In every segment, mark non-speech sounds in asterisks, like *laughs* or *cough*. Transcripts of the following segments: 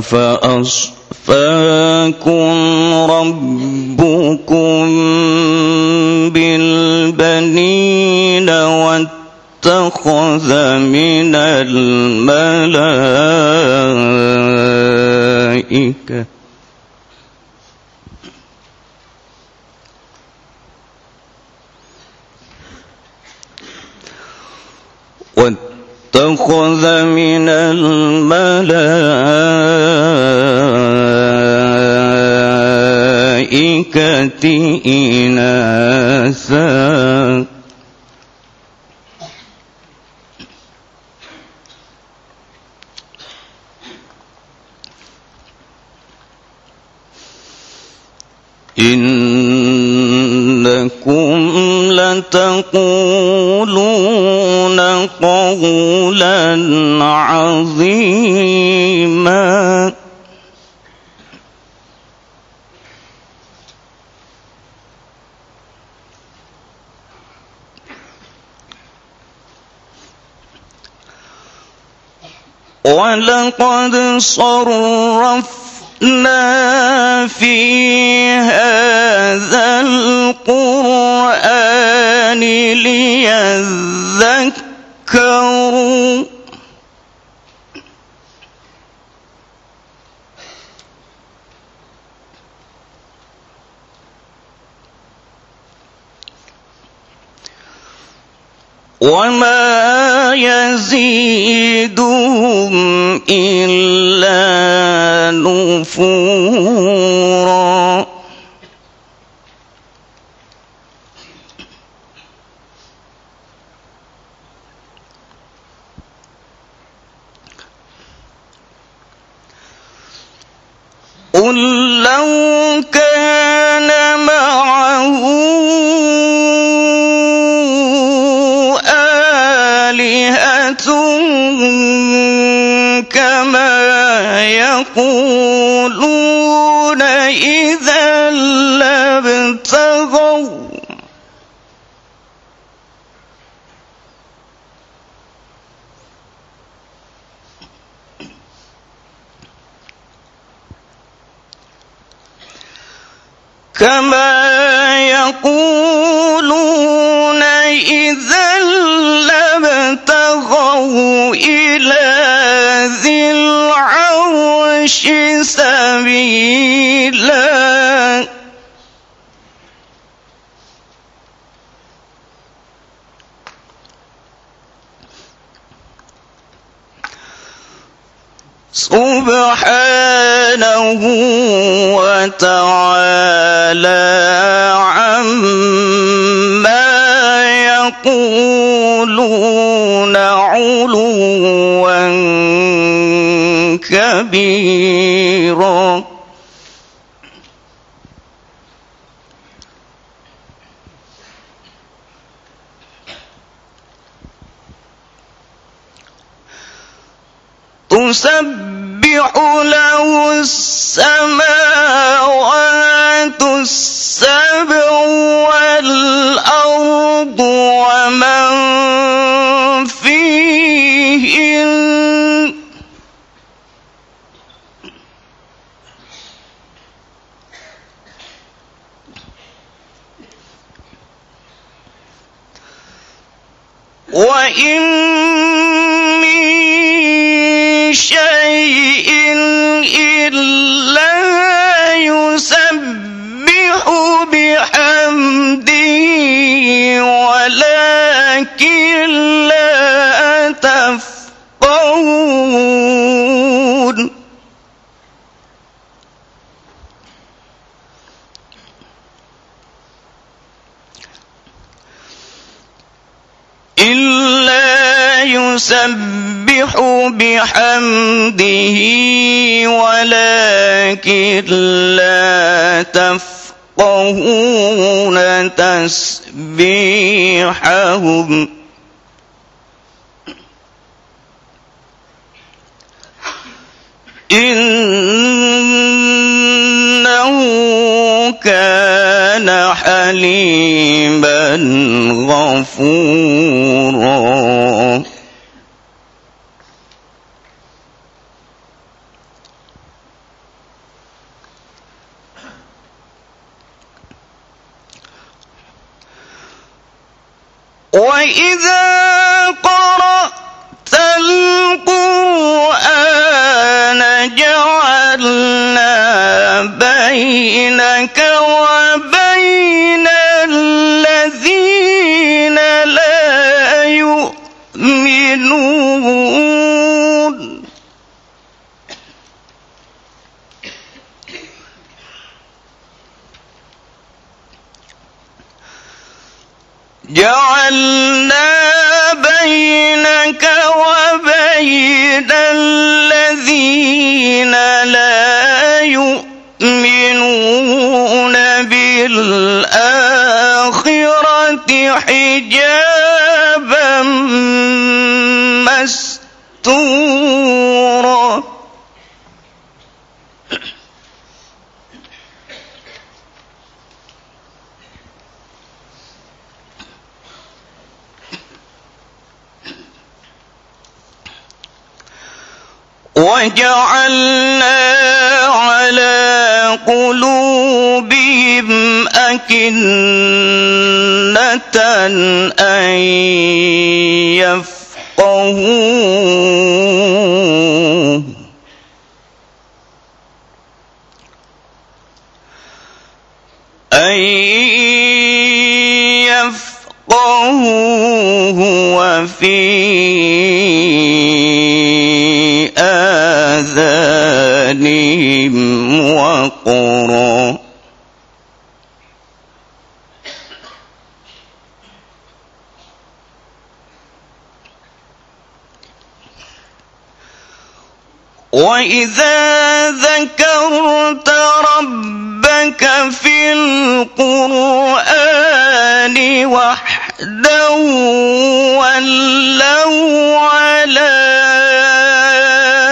أفأصفاكم ربكم بالبنين واتخذ من الملائكة واتخذ من الملائكة إناثا إنكم لتقولون قولا عظيما ولقد صرفنا في هذا القرآن ليذكروا وما يزيدهم إلا نفورا قل لو كان يقولون إذا لابتغوا كما يقولون إذا لابتغوا إلى ذي العرش سبيلا. سبحانه إلا يسبح بحمده ولكن لا تفقهون تسبيحهم. إنه كان حليما غفورا. وإذا قرأت القرآن جعلنا بينك وبين الذين لا يؤمنون. جعلنا بينك وبين الذين لا يؤمنون بالآخرة حجابا مستورا. وجعلنا على قلوبهم أكنة أن يفقهوه. أن يفقهوه وفي آذانهم وقرا وإذا ذكرت ربك في القرآن وحده ولوا على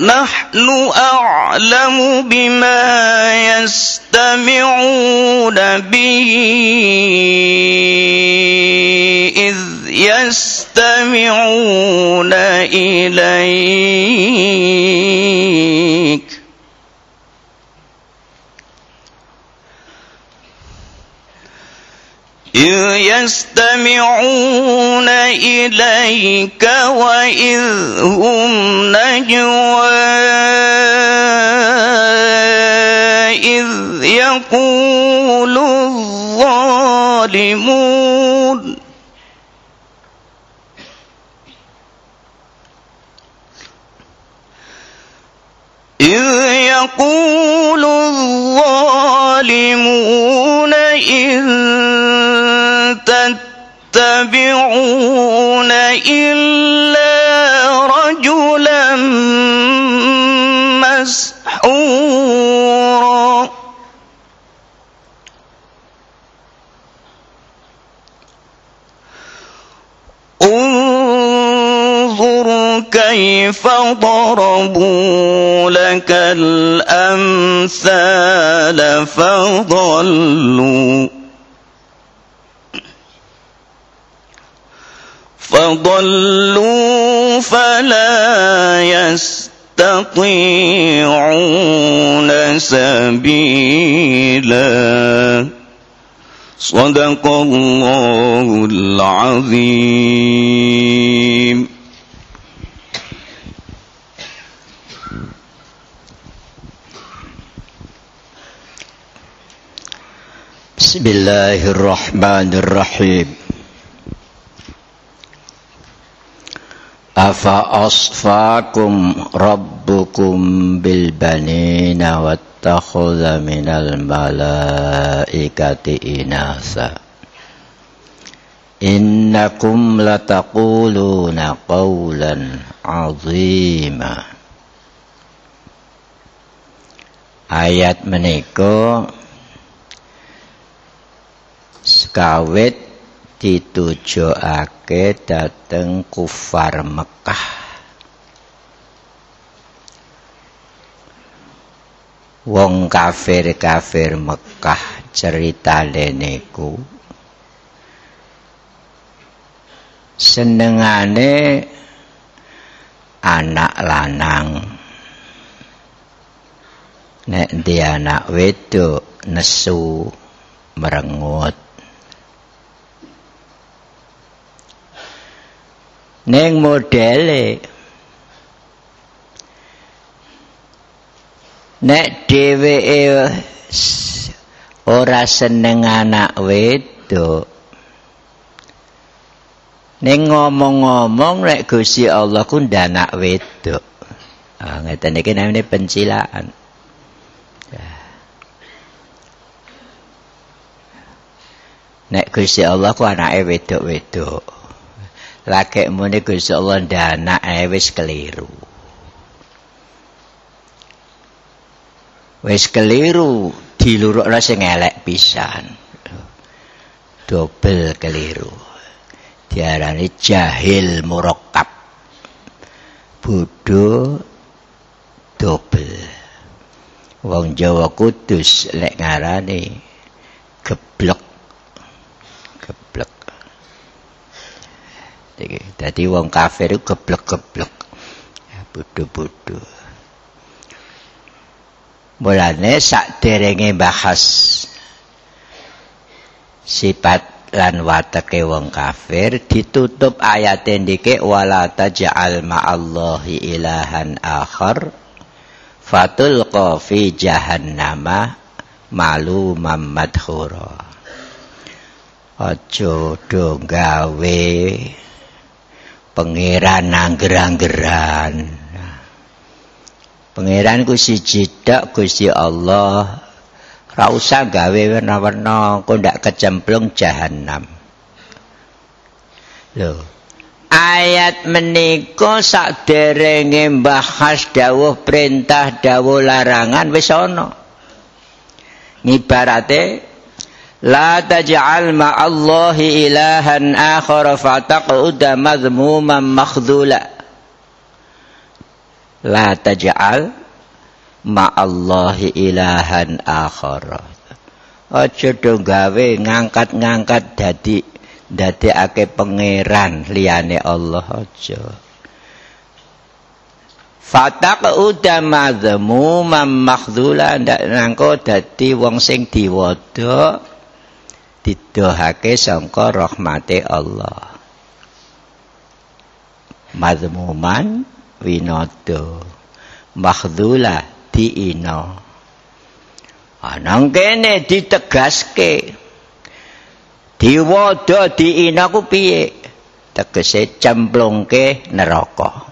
نحن أعلم بما يستمعون به. إذ يستمعون إليك. إذ يستمعون إليك وإذ هم نجوى إذ يقول الظالمون يقول الظالمون إن تتبعون إلا رجلا مسحورا. انظر كيف ضربوا لك الأمثال فضلوا فضلوا فلا يستطيعون سبيلا. صدق الله العظيم. بسم الله الرحمن الرحيم Afa asfakum rabbukum bil banina wattakhadha minal malaikati inasa Innakum lataquluna qawlan azima Ayat menika sekawit ditujokake dateng kufar Mekah. Wong kafir-kafir Mekah ceritane niku senengane anak lanang nek dia anak wedok nesu merengut Neng modele nek dheweke ora seneng anak wedok. Ning ngomong-ngomong nek Gusti Allah ku ndanak wedok. Ah ngeten iki namine pencilaan. Nek Gusti Allah ku anake wedok-wedok lagi muni Gusti Allah dana wis keliru. Wis keliru dilurukna sing elek pisan. Dobel keliru. Diarani jahil murakkab. Bodho dobel. Wong Jawa Kudus lek ngarani geblek Dadi wong kafir iku geblek-geblek. Ya bodho-bodho. Mulane sakderenge bahas sifat lan wateke wong kafir ditutup ayat ndike wala taj'al ma'allahi ilahan akhar fatul fi jahannama malu madhura aja do gawe pangeran angger-anggeran. Pangeran ku siji tok Gusti Allah. Ora usah gawe warna-warna kok ndak kecemplung jahanam. Lho. Ayat menika saderenge mbahas dawuh perintah dawuh larangan wis ana. Ngibarate La taj'al ma'allahi ilahan akhar fataq'uda madhmuman makhdhula. La taj'al ma'allahi ilahan akhar. Aja do gawe ngangkat-ngangkat dadi dadekake pangeran liyane Allah aja. Fataq'uda madhmuman makhdhula ndak nangko dadi wong sing diwadha didohake sangka rahmate Allah. Mazmuman winodo makhdula diina. Anang kene ditegaske. Diwodo diina ku piye? Tegese cemplungke neraka.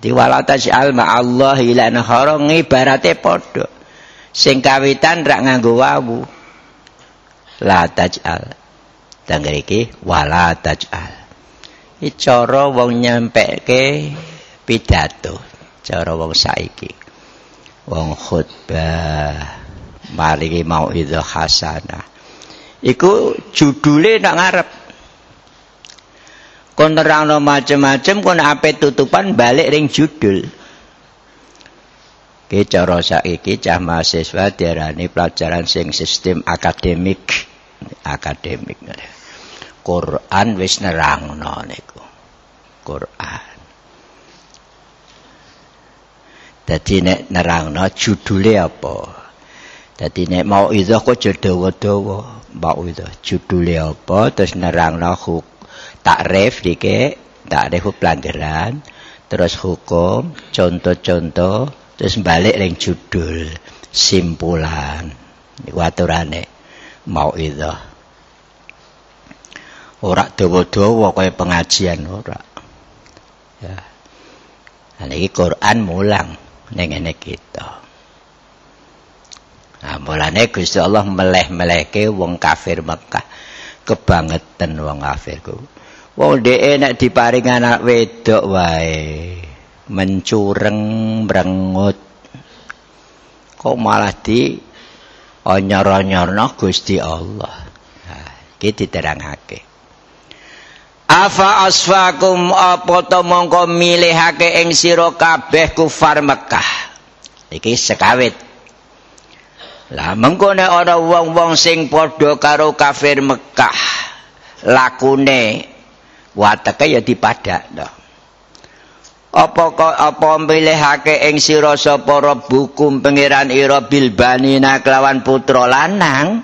Di wala taj'al ma'allah ilahan akhara ngibarate padha. Sing kawitan rak nganggo wawu. La taj'al. Dan iki wala taj'al. Iki cara wong nyampekke pidato, cara wong saiki. Wong khutbah maringi mau itu hasanah. Iku judule nak ngarep. kon nerangno macem-macem kon ape tutupan balik ring judul Ki cara saiki cah mahasiswa diarani pelajaran sing sistem akademik akademik. Quran wis nerangno niku. Quran. Dadi nek nerangno judule apa? Dadi nek mau itu kok dawa-dawa. Mau itu judule apa? Terus nerangno hukum takrif dike takrif pelanggaran terus hukum contoh-contoh terus balik ring judul simpulan. Waturane mau itu. Ora dawa-dawa kaya pengajian ora ya. Ini Quran mulang ning ngene kita. Nah, mulane Gusti Allah meleh-melehke wong kafir Mekah. Kebangetan wong kafir ku. Wong dhek nek diparing anak wedok wae. Mencureng brengut. Kok malah di onyor-onyorno Gusti Allah. Nah, iki diterangake. Afa asfakum apa to mongko milihake ing sira kabeh kufar Mekah. Iki sekawit. Lah mengko nek ana wong-wong sing padha karo kafir Mekah lakune wateke ya dipadakno. Apa apa milihake ing sira sapa bukum pangeran ira bilbanina kelawan putra lanang?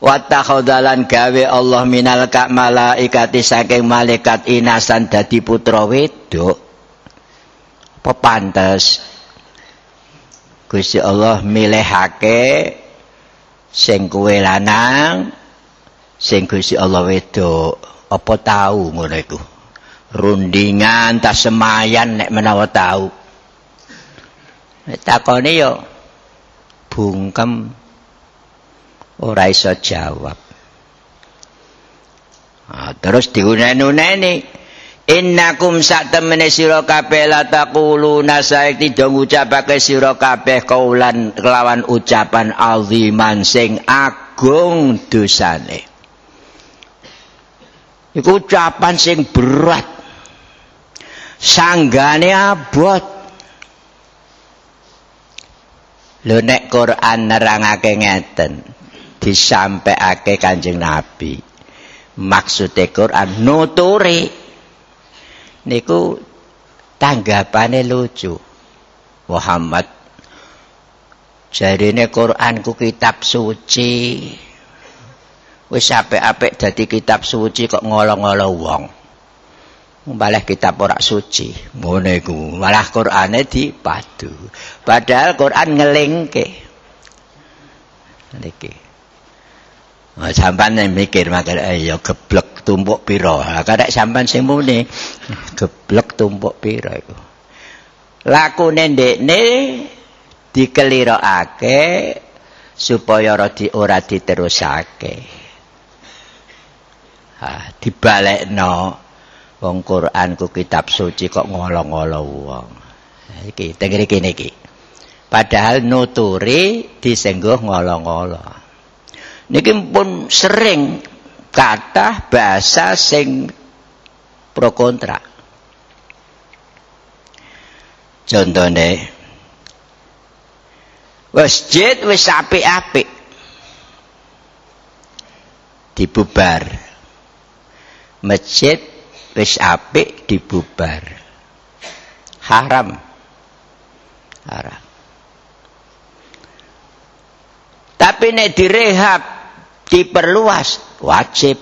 Watakhodalan gawe Allah minal ka malaikati saking malaikat inasan dadi putra wedok. Apa pantes? Gusti Allah milihake sing kuwe lanang, sing Gusti Allah wedok. apa tahu ngono iku rundingan ta semayan nek menawa tahu nek takone yo bungkem ora iso jawab. Ah, terus diunen-uneni innakum sak temene sira kabeh la taquluna saiki do ngucapake sira kabeh kaulan kelawan ucapan aziman sing agung dosane. Iku ucapan sing berat sanggane abot. Lho nek Quran nerangake ngeten disampaikake Kanjeng Nabi. Maksude Quran nuturi niku tanggapane lucu. Muhammad jarine Quran ku kitab suci. Wis apik-apik dadi kitab suci kok ngolo-ngolo wong. Malah kitab ora suci, ngono iku. Malah Qur'ane dipadu. Padahal Qur'an ngelingke. Niki. Oh, sampan mikir makane eh, ya geblek tumpuk pira. Lah kadek sampan sing muni geblek tumpuk pira iku. Lakune ndekne dikelirokake supaya ora diterusake. ha dibalekno wong Quran ku kitab suci kok ngolo-ngolo wong. Iki tengene kene iki. Padahal nuturi disengguh ngolo-ngolo niki pun sering kata bahasa sing pro kontra contohnya masjid wis apik-apik. Dibubar. Masjid wis apik dibubar. Haram. Haram. Tapi nek direhab diperluas wajib.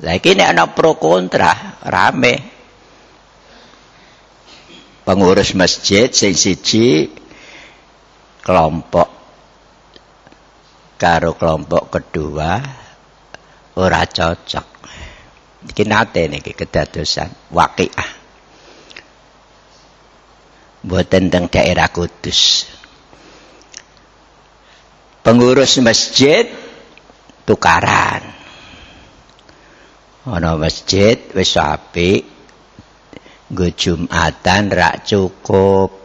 Lagi nek ana pro kontra rame. Pengurus masjid sing siji kelompok karo kelompok kedua ora cocok iki nate niki kedadosan waqiah. Mboten teng daerah Kudus. Pengurus masjid tukaran. Ana masjid wis apik nggo Jumatan rak cukup.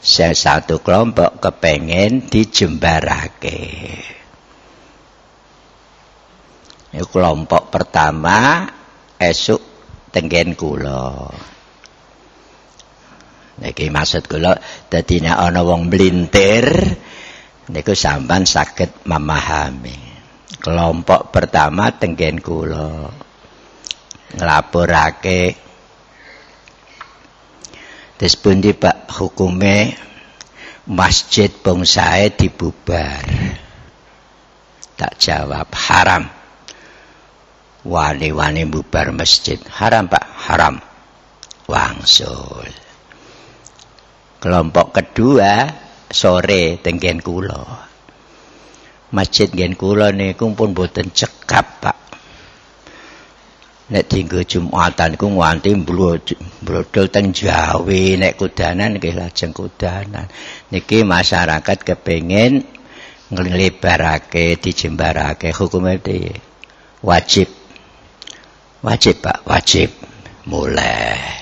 Saya satu kelompok kepengen dijembarake. Ini kelompok pertama esuk tenggen kula. Niki maksud kula dadi nek ana wong mlintir niku sampean saged memahami. Kelompok pertama tenggen kula nglaporake Terus pundi Pak hukume masjid bangsae dibubar. Tak jawab haram. Wani-wani bubar masjid haram Pak, haram. Wangsul. Kelompok kedua sore tenggen kula. Masjid gen kula niku pun boten cekap Pak. nek dinggo Jumatan iku nganti blodol teng Jawa nek kudanan nggih lajeng kudanan niki masyarakat kepengin nglebarake dijembarake hukume piye wajib wajib Pak wajib mulai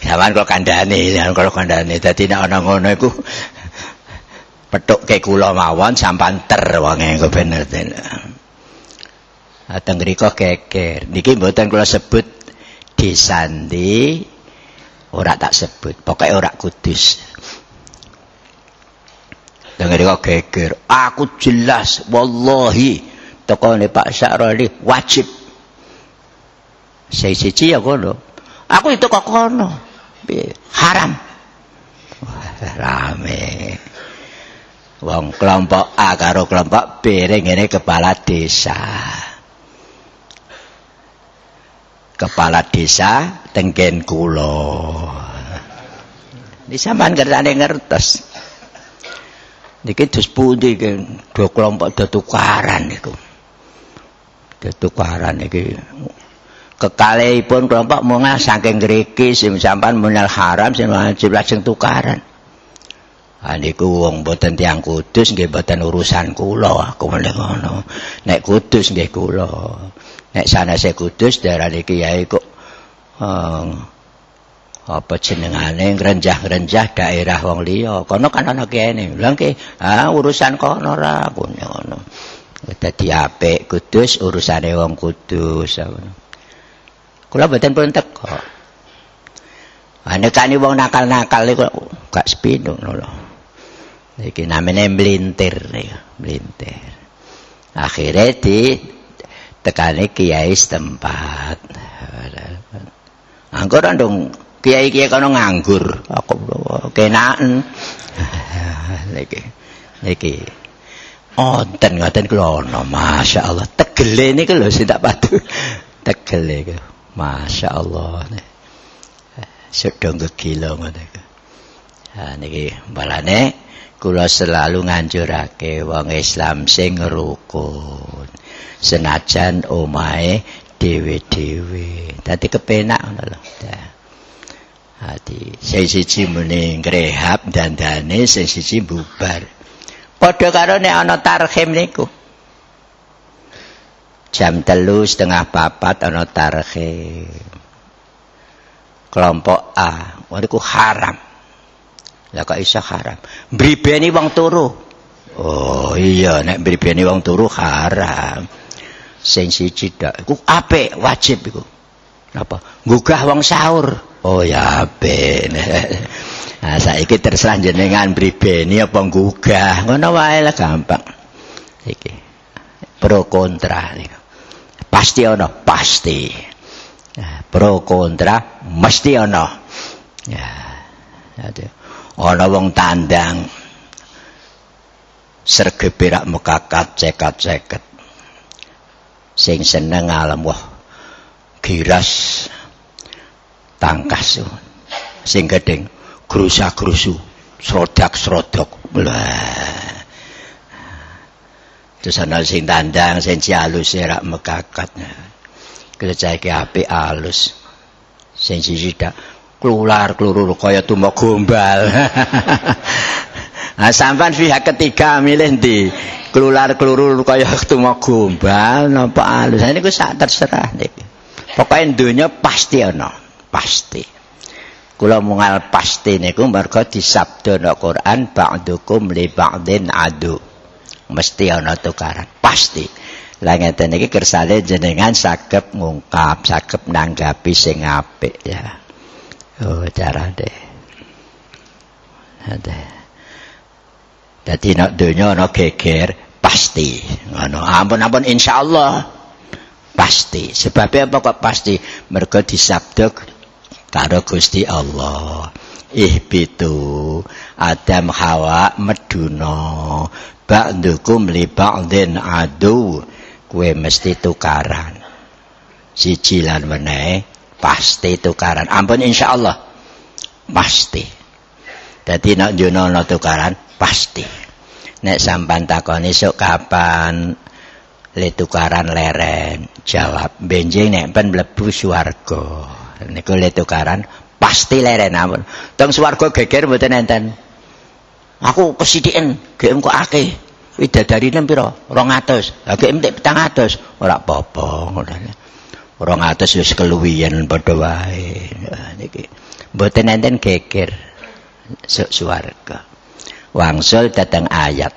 Zaman kok kandhane, zaman kok kandhane. Dadi nek ana ngono iku kula mawon sampan ter wonge kok bener Ateng riko keker. Niki mboten kula sebut disandi ora tak sebut. Pokoke ora kudus. Ateng riko keker. Aku jelas wallahi tokone Pak Syaroli wajib. Saya siji ya kono. Aku itu kok kono. Haram. Rame. Wong kelompok A karo kelompok B ngene kepala desa. kepala desa tenggen kula. Ini sampean kerjane ngertos. Niki dus pundi dua kelompok do tukaran niku. Tukaran iki. Kekalihipun kelompok mungah saking ngriki sing sampean menal haram sing wajib lajeng tukaran. Ha niku wong boten tiyang kudus nggih boten urusan kula aku meneh ngono. Nek kudus nggih kula. nek sanase kudus daerah iki yae kok uh, apa jenengane ngrenjah-ngrenjah daerah wong liya kono kan ana kene lha ah urusan kono ra ngono dadi apik kudus urusane wong kudus kula mboten pun teko anekane wong nakal-nakal iku gak sepinu lho iki namine mlintir mlintir akhire di tekane kiai setempat. Anggur dong kiai-kiai kono nganggur. Aku kenaken. *laughs* Niki. Niki. Onten ngoten kula ana, masyaallah. Tegele niku lho sing tak padu. Tegele iku. Masyaallah. Sedang gegila ngoten iku. Ha niki balane kula selalu nganjurake wong Islam sing rukun. senajan omahe dhewe-dhewe. Dadi kepenak ngono lho. Hati, sing siji muni ngrehab dandane, sing siji bubar. Padha karo nek ana tarhim niku. Jam telu setengah papat ana tarhim. Kelompok A, niku haram. Lah kok iso haram? Bribeni wong turu. Oh iya, nek bribeni wong turu haram. sing siji dak iku apik wajib iku napa nggugah wong sahur oh ya apik *laughs* nah saiki terserah jenengan pribeni apa nggugah. Ngono wae lah gampang. Iki pro kontra. Niku pasti ana pasti. Pro kontra mesti ana ya ana wong tandang. Sergeberak mekakat cekat-ceket sing seneng alam wah giras tangkas. Sing gedeng grusa-grusu srodak-srodok terus ana sing tandang sing halus rak mekakat. Kerja iki apik alus. Sing siji dak klular klurur kaya tumo gombal. *laughs* Nah sampean pihak ketiga milih ndi? Klular klurur kaya tumo gombal napa alus. Niku sak terserah niki pokoke donya pasti ana pasti. Kula mungal pasti niku mergo disabdana Quran ba'dukum li ba'din adu. Mesti ana tukaran pasti. Lah ngeten iki kersane jenengan saged ngungkap saged nanggapi sing apik ya. Oh carane ada dadi nek donya ana geger pasti. Ngono ampun ampun insyaallah pasti. Sebabnya apa kok pasti? Mergo disabda karo Gusti Allah. Ihbitu Adam Hawa meduna ba'dukum li ba'din adu. Kue mesti tukaran. Siji lan meneh pasti tukaran. Ampun insyaallah. Pasti. Dadi nek jono tukaran pasti. Nek sampan takoni sok kapan le tukaran leren jawab benjing nek pen mlebu swarga niku le tukaran pasti leren ampun teng swarga geger mboten enten. Aku kesidiken gem kok akeh. Widadarine pira? 200 ha gem tek 700 ora apa-apa ngono 200 wis keluwihen padha wae. Niki. Mboten enten geger swarga. Wangsul datang ayat.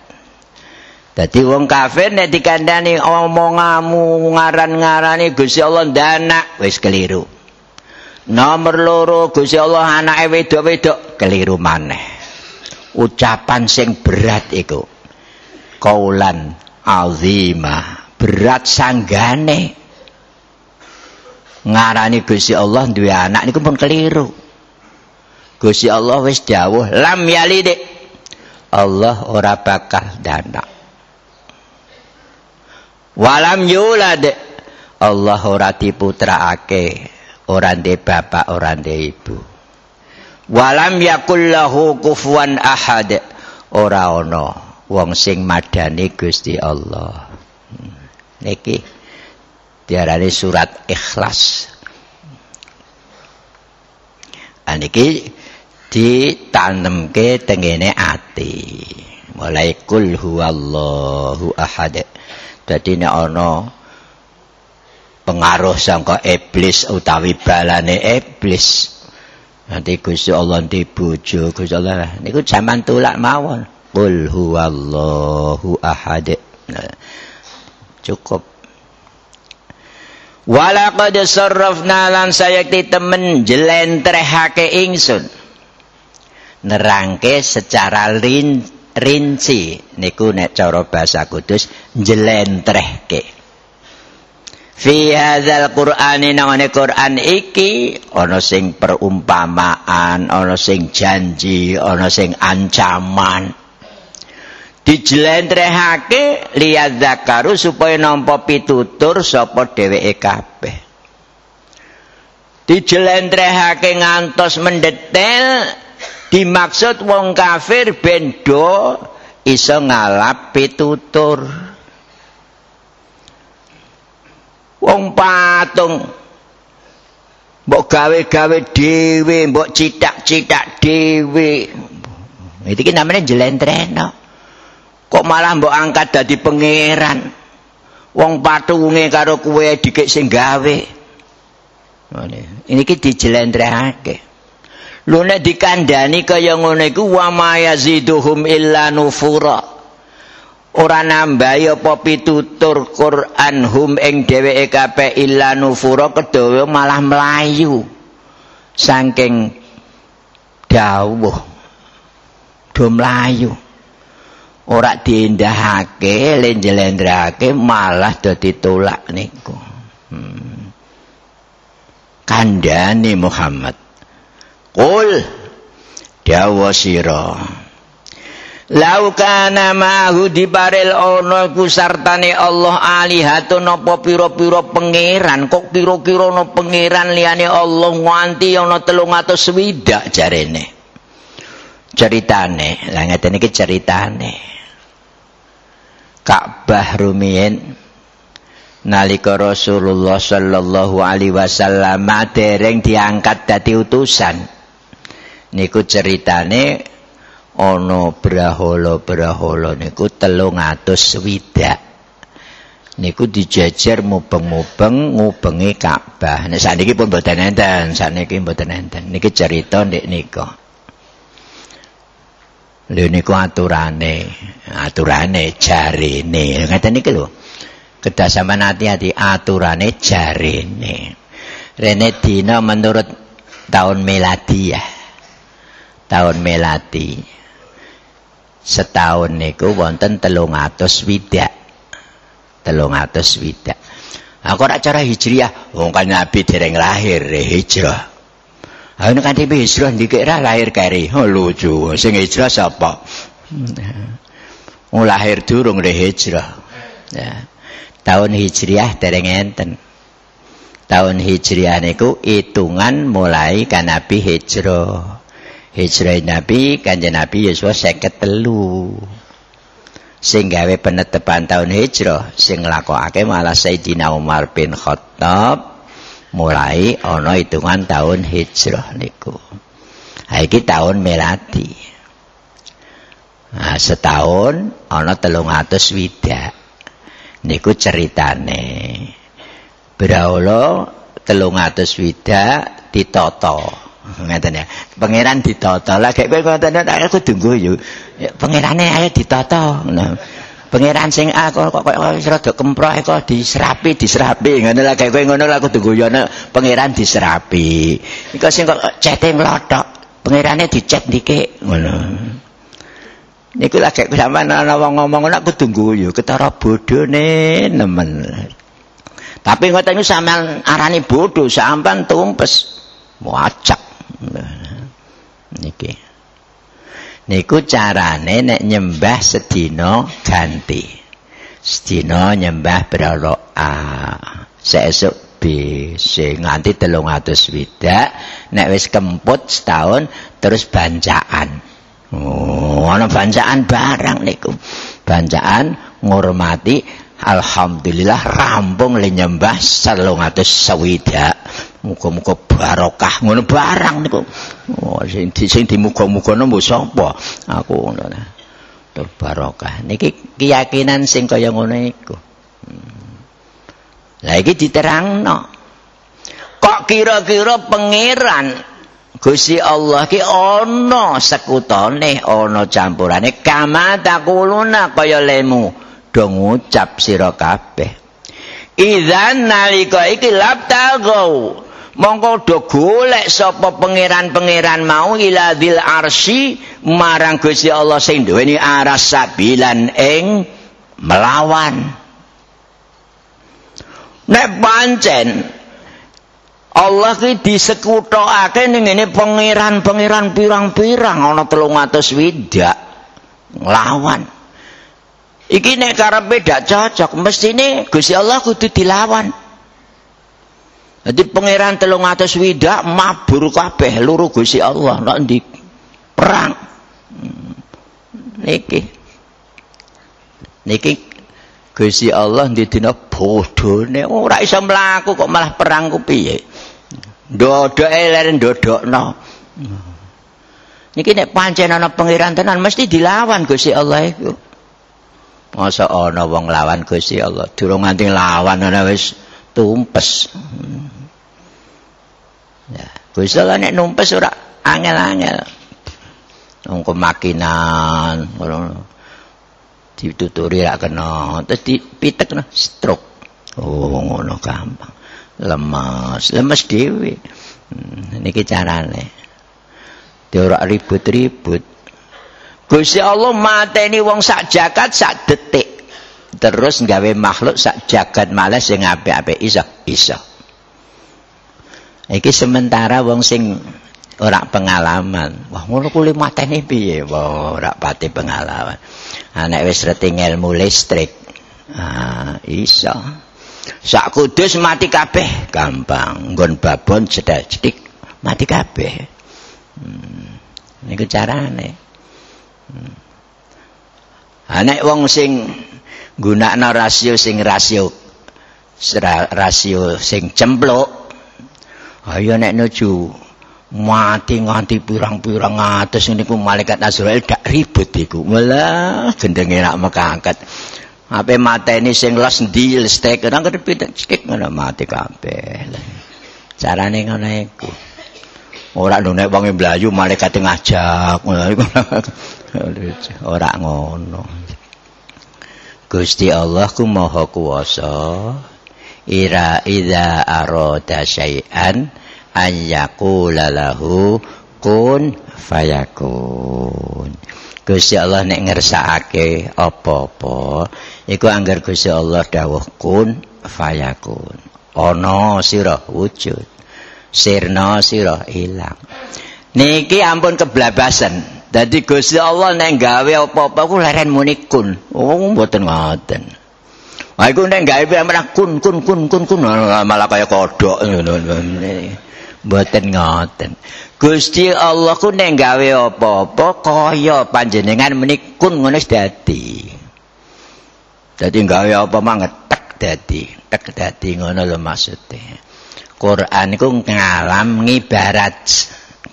Dadi wong kafir nek dikandani omongamu ngaran-ngarani Gusti Allah ndanak wis keliru. Nomor loro Gusti Allah anake wedok-wedok keliru maneh. ucapan sing berat iku. Kaulan azima berat sanggane. Ngarani Gusti Allah duwe anak niku pun keliru. Gusti Allah wis dawuh lam yalid Allah ora bakal dana walam yulad Allah ora diputraake ora ndek bapak ora ndek ibu. Walam yakullahu kufuwan ahad. Ora ana wong sing madani Gusti Allah. Hmm. niki diarani surat ikhlas. Aniki ditanemke tengene ati. Mulai kul huwallahu ahad. Dadi nek ana pengaruh sangka iblis utawi balane iblis Nanti Gusti Allah di bojo Gusti Allah niku jaman tulak mawon. Qul huwallahu ahad. Cukup. Walaqad sarrafna lan sayakti temen jelentrehake ingsun. Nerangke secara rin, rinci niku nek cara bahasa kudus jelentrehke. Fi hadzal qur'ani nangane qur'an iki ana sing perumpamaan ana sing janji ana sing ancaman. Dijlentrehake liya zakaru supaya nampa pitutur sapa dheweke kabeh. Dijlentrehake ngantos mendetail dimaksud wong kafir bendo iso ngalap pitutur wong patung. Mbok gawe-gawe dhewe mbok citak-citak dhewe. Iki namanya jelentreno kok malah mbok angkat dadi pangeran? Wong patunge karo kuwe dikek sing gawe. Ini. Iki dijelentrehake lho nek dikandani kaya ngono iku wa mayaziduhum illa nufura ora nambahi apa pitutur Quran hum ing dheweke kabeh illa nufura kedawa malah melayu saking dawuh do melayu ora diindahake lenjelendrake malah dadi tolak niku. Hmm. kandhane Muhammad. Qul dawa sira Lau kana ma'hu dibaril ana ku sartane Allah alihatun apa pira-pira pangeran kok kira-kira ana pangeran liyane Allah nganti ana 300 swidak jarene. Ceritane, lah ngeten iki ceritane. Ka'bah rumiyin nalika Rasulullah sallallahu alaihi wasallam dereng diangkat dadi utusan niku ceritane ana brahala-brahala niku 300 swidak. Niku dijajar mubeng-mubeng ngubengi Ka'bah. Nek saniki pun mboten enten saniki mboten enten. Niki cerita ndek nika. Lho niku aturane aturane jarene. Ngaten iki lho. Kedah sampean hati-hati aturane jarene. Rene dina menurut tahun meladi ya. Tahun melati setahun niku wonten telung atus widak telung atus widak aku ora cara hijriah wong kan nabi dereng lahir hijrah Ayo kan tipe hijrah dikira lahir kari. Oh lucu. Sing hijrah sapa? Wong lahir durung re hijrah. Ya. Tahun hijriah dereng enten. Tahun hijriah niku hitungan mulai kan nabi hijrah. Hijrah Nabi kanjeng Nabi seket telu. Sing gawe penetepan tahun hijrah sing nglakokake malah Sayyidina Umar bin Khattab mulai ana hitungan tahun hijrah niku. Ha iki tahun melati nah setahun ana 300 widak. Niku ceritane. Berawala 300 widak ditata ngeten ya. Pangeran ditata. Lah kayak kowe ngoten aku tunggu yo. Pangerane ayo ditata. Ngono pangeran sing A kok kok rada kemproh kok diserapi diserapi. Ngono lah kayak kowe ngono lah aku tunggu yo pangeran diserapi. Iku sing kok cete mlothok pangerane dicet dikik ngono. Niku lah kayak sampean ana wong ngomong ngono aku tunggu yo ketara bodhone nemen. Tapi ngoten niku sampean arani bodho sampean tumpes. Wacak niki. Niku carane nek nyembah sedina ganti. Sedina nyembah beraloa sesuk B sing nganti 300 widak nek wis kemput setahun terus bancaan. Oh ana bancaan barang niku. Bancaan ngurmati Alhamdulillah rampung le nyembah 300 swidak muga-muga barokah. Ngono barang niku. Oh sing di sing dimuga-mugane mbok sapa? Aku ngono nah barokah. Niki keyakinan sing kaya ngono iku. Hmm. lah iki diterangno. Kok kira-kira pangeran Gusti Allah ki ana sekutane ana campurane? Kama takuluna kaya lemu do ngucap sira kabeh. Idzan nalika iki labtagau mongko do golek sapa pangeran-pangeran mau ila dzil arsy marang Gusti Allah sing duweni aras sabilan ing melawan nek pancen Allah ki disekutokake ning ngene pangeran-pangeran pirang-pirang ana 300 widak nglawan iki nek karepe dak cocok mestine Gusti Allah kudu dilawan Jadi pangeran telung atas widak mabur kabeh luru Gusti Allah nek di perang. Hmm. Niki. Niki Gusti Allah di dina bodhone ora iso mlaku kok malah perang ku piye? Ndodoke ler ndodokno. Niki nek pancen ana pangeran tenan mesti dilawan Gusti Allah iku. Masa ana wong lawan Gusti Allah, durung nganti lawan ana wis tumpes. Ya, Gusti Allah nek numpes ora angel-angel. Wong kemakinan, dituturi ra kena, terus dipitek no stroke. Oh, ngono gampang. Lemas, lemas dhewe. Hmm, niki carane. Ora ribut-ribut. Gusti Allah mateni wong sak jagat sak detik. Terus gawe makhluk sak jagat malah sing apik-apik iso, iso. Iki sementara wong sing ora pengalaman. Wah, ngono kuwi matene piye? Wah, ora pati pengalaman. Anak wis reti ilmu listrik. Ah, iso. Sak kudus mati kabeh gampang. Nggon babon cedak-cedik mati kabeh. Hmm. Niku carane. Hmm. Anak wong sing gunakno rasio sing rasio rasio sing cempluk ayo nek nuju mati nganti pirang-pirang atus niku malaikat Azrail dak ribut iku. Malah gendenge nak mekangkat ape mateni sing los ndi lestek nang kerepit cekik ngono mati kabeh. Carane ngono iku. Ora nek wong mlayu malaikat ngajak ora ngono. Gusti Allah ku maha kuwasa ira idza arada syai'an an yaqula lahu kun fayakun. Gusti Allah nek ngersakake apa-apa iku anggar Gusti Allah dawuh kun fayakun. Ana sira wujud sirna sira ilang. Niki ampun keblabasan Dadi Gusti Allah nek gawe apa-apa ku leren muni kun. Oh mboten ngoten. Wah iku nek gawe amrah kun kun kun kun kun malah kaya kodhok ngono. Mboten ngoten. Gusti Allah ku nek gawe apa-apa kaya panjenengan muni kun ngono dadi. Dadi gawe apa mang tek dadi, tek dadi ngono lho maksude. Quran iku ngalam ngibarat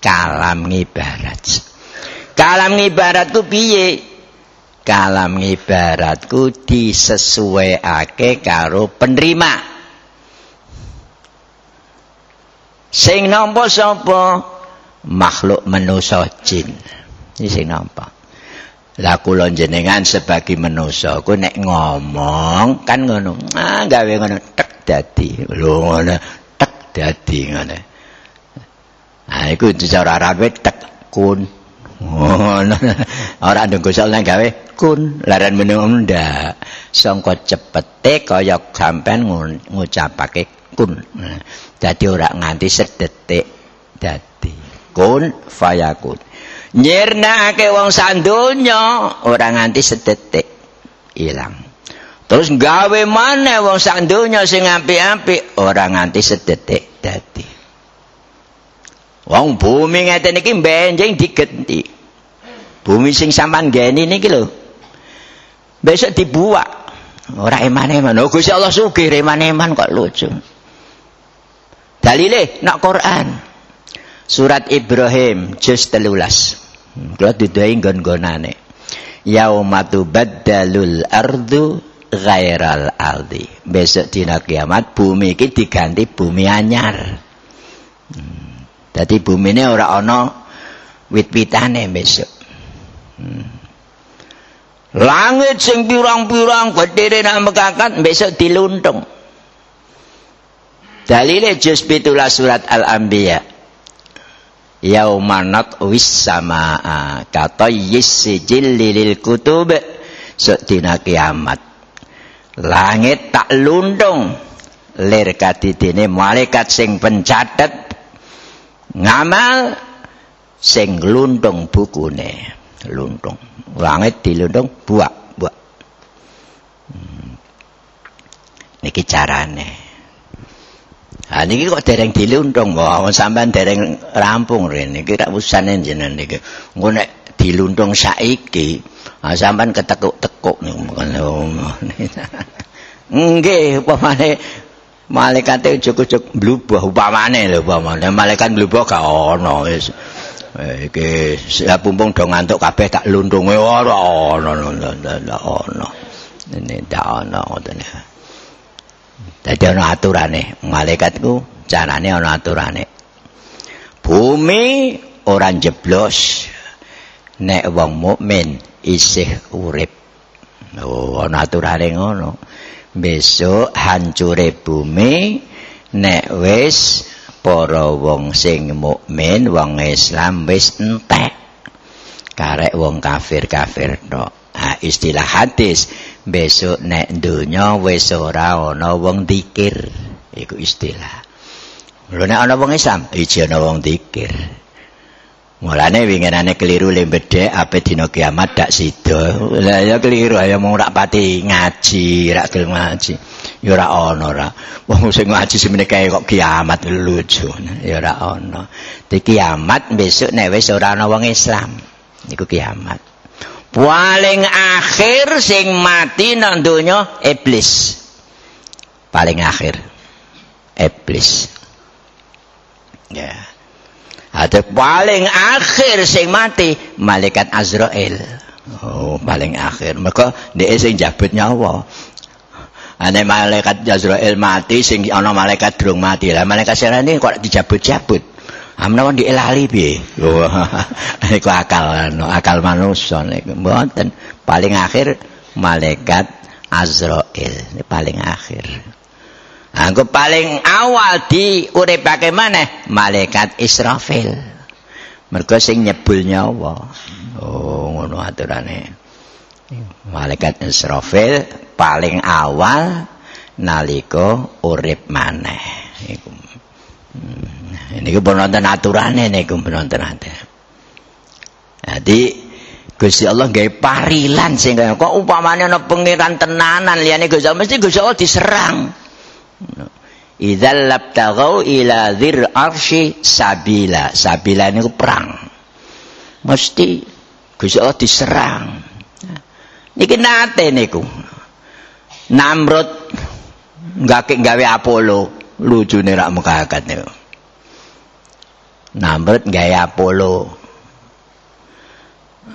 kalam ngibarat. Kalam ngibaratku piye? Kalam ngibaratku disesuaiake karo penerima. Sing nampa sapa? Makhluk manusa jin. Iki sing nampa. Lah kula jenengan sebagai manusa ku nek ngomong kan ngono. Ah gawe ngono tek dadi. Lho ngono tek dadi ngono. Ah iku cara Arabe tek kun ngono *laughs* ora ndung gosok nang gawe. Kun. Laran menung ndak? Sangka cepete kaya sampean ngucapake kun. Dadi ora nganti sedetik. Dadi kun fayakun nyirnake wong sandonya ora nganti sedetik. Ilang. Terus gawe maneh wong sandonya sing apik-apik ora nganti sedetik. Dadi Wong bumi ngeten iki benjing digenti. Bumi sing sampean geni niki lho. Besok dibuak. Ora eman-eman. Oh Gusti Allah sugih eman-eman kok lucu. Dalile nak Quran. Surat Ibrahim juz 13. Kula didai nggon-gonane. Yauma tubaddalul ardu ghairal ardi. Besok dina kiamat bumi iki diganti bumi anyar. Hmm. Dadi bumine ora ana wit-witane besok. Hmm. Langit sing pirang-pirang gedhe nang mekakat besok diluntung. Dalile juz 17 surat Al-Anbiya. Yaumanat wis samaa kata yisjil lil kutub sedina kiamat. Langit tak luntung lir kadidene malaikat sing pencatet ngamal sing luntung bukune. Luntung langit diluntung buak buak. Hmm. niki carane. Ha niki kok dereng diluntung kok sampean dereng rampung rene. Iki rak usane jenengan niki. Engko nek diluntung saiki ha sampean ketekuk-tekuk. Niku nggih upamane malaikat ujug-ujug blubah upamane lho upamane. Malaikat blubah gak ono wis. Eh, iki siap pumpung do ngantuk kabeh tak luntunge ora ono ndak ono. Ini ndak ono ngoten dadi ono aturane. Malaikatku carane ono aturane. Bumi ora jeblos nek wong mukmin isih urip. Oh ono aturane ngono besok hancure bumi nek wis para wong sing mukmin wong Islam wis entek. Karek wong kafir-kafir tok. Ha istilah hadis besok nek donya wis ora ana wong dikir. Iku istilah. Lho nek ana wong Islam iki ana wong dikir Mulane winginane keliru lembedhe ape dina kiamat dak sida. Lah ya keliru ayo mung rak pati ngaji, rak gelem ngaji. Ya ora ana ora. Wong sing ngaji semene kok kiamat lucu. Ya ora ana. Di kiamat besok nek wis ora ana wong Islam. Iku kiamat. paling akhir sing mati nang donya iblis paling akhir iblis ya ada paling akhir sing mati malaikat Azrail. Oh paling akhir. Mereka dia sing jabut nyawa. Ane malaikat Azrail mati sing ana malaikat durung mati. Lah malaikat serane kok dijabut-jabut? Amna wong dielali piye? *laughs* Iku akal akal manusa niku. Mboten. Paling akhir malaikat Azrail, ini paling akhir. Anggo paling awal di uripake maneh malaikat Israfil. Mergo sing nyebul nyawa. Oh, ngono aturane. Malaikat Israfil paling awal nalika urip maneh. Iku. Hmm. Ini ku penonton aturannya ini ku penonton. Jadi Gusti Allah gawe parilan sehingga kok upamanya ana pangeran tenanan liyane Gusti Allah mesti Gusti Allah diserang. Idzal labtagau ila dzir arsy sabila. Sabila ini ku perang. Mesti Gusti Allah diserang. Niki nate niku. Namrud gak gawe Apollo lucune rak mekakat niku. Namrud gaya Apollo.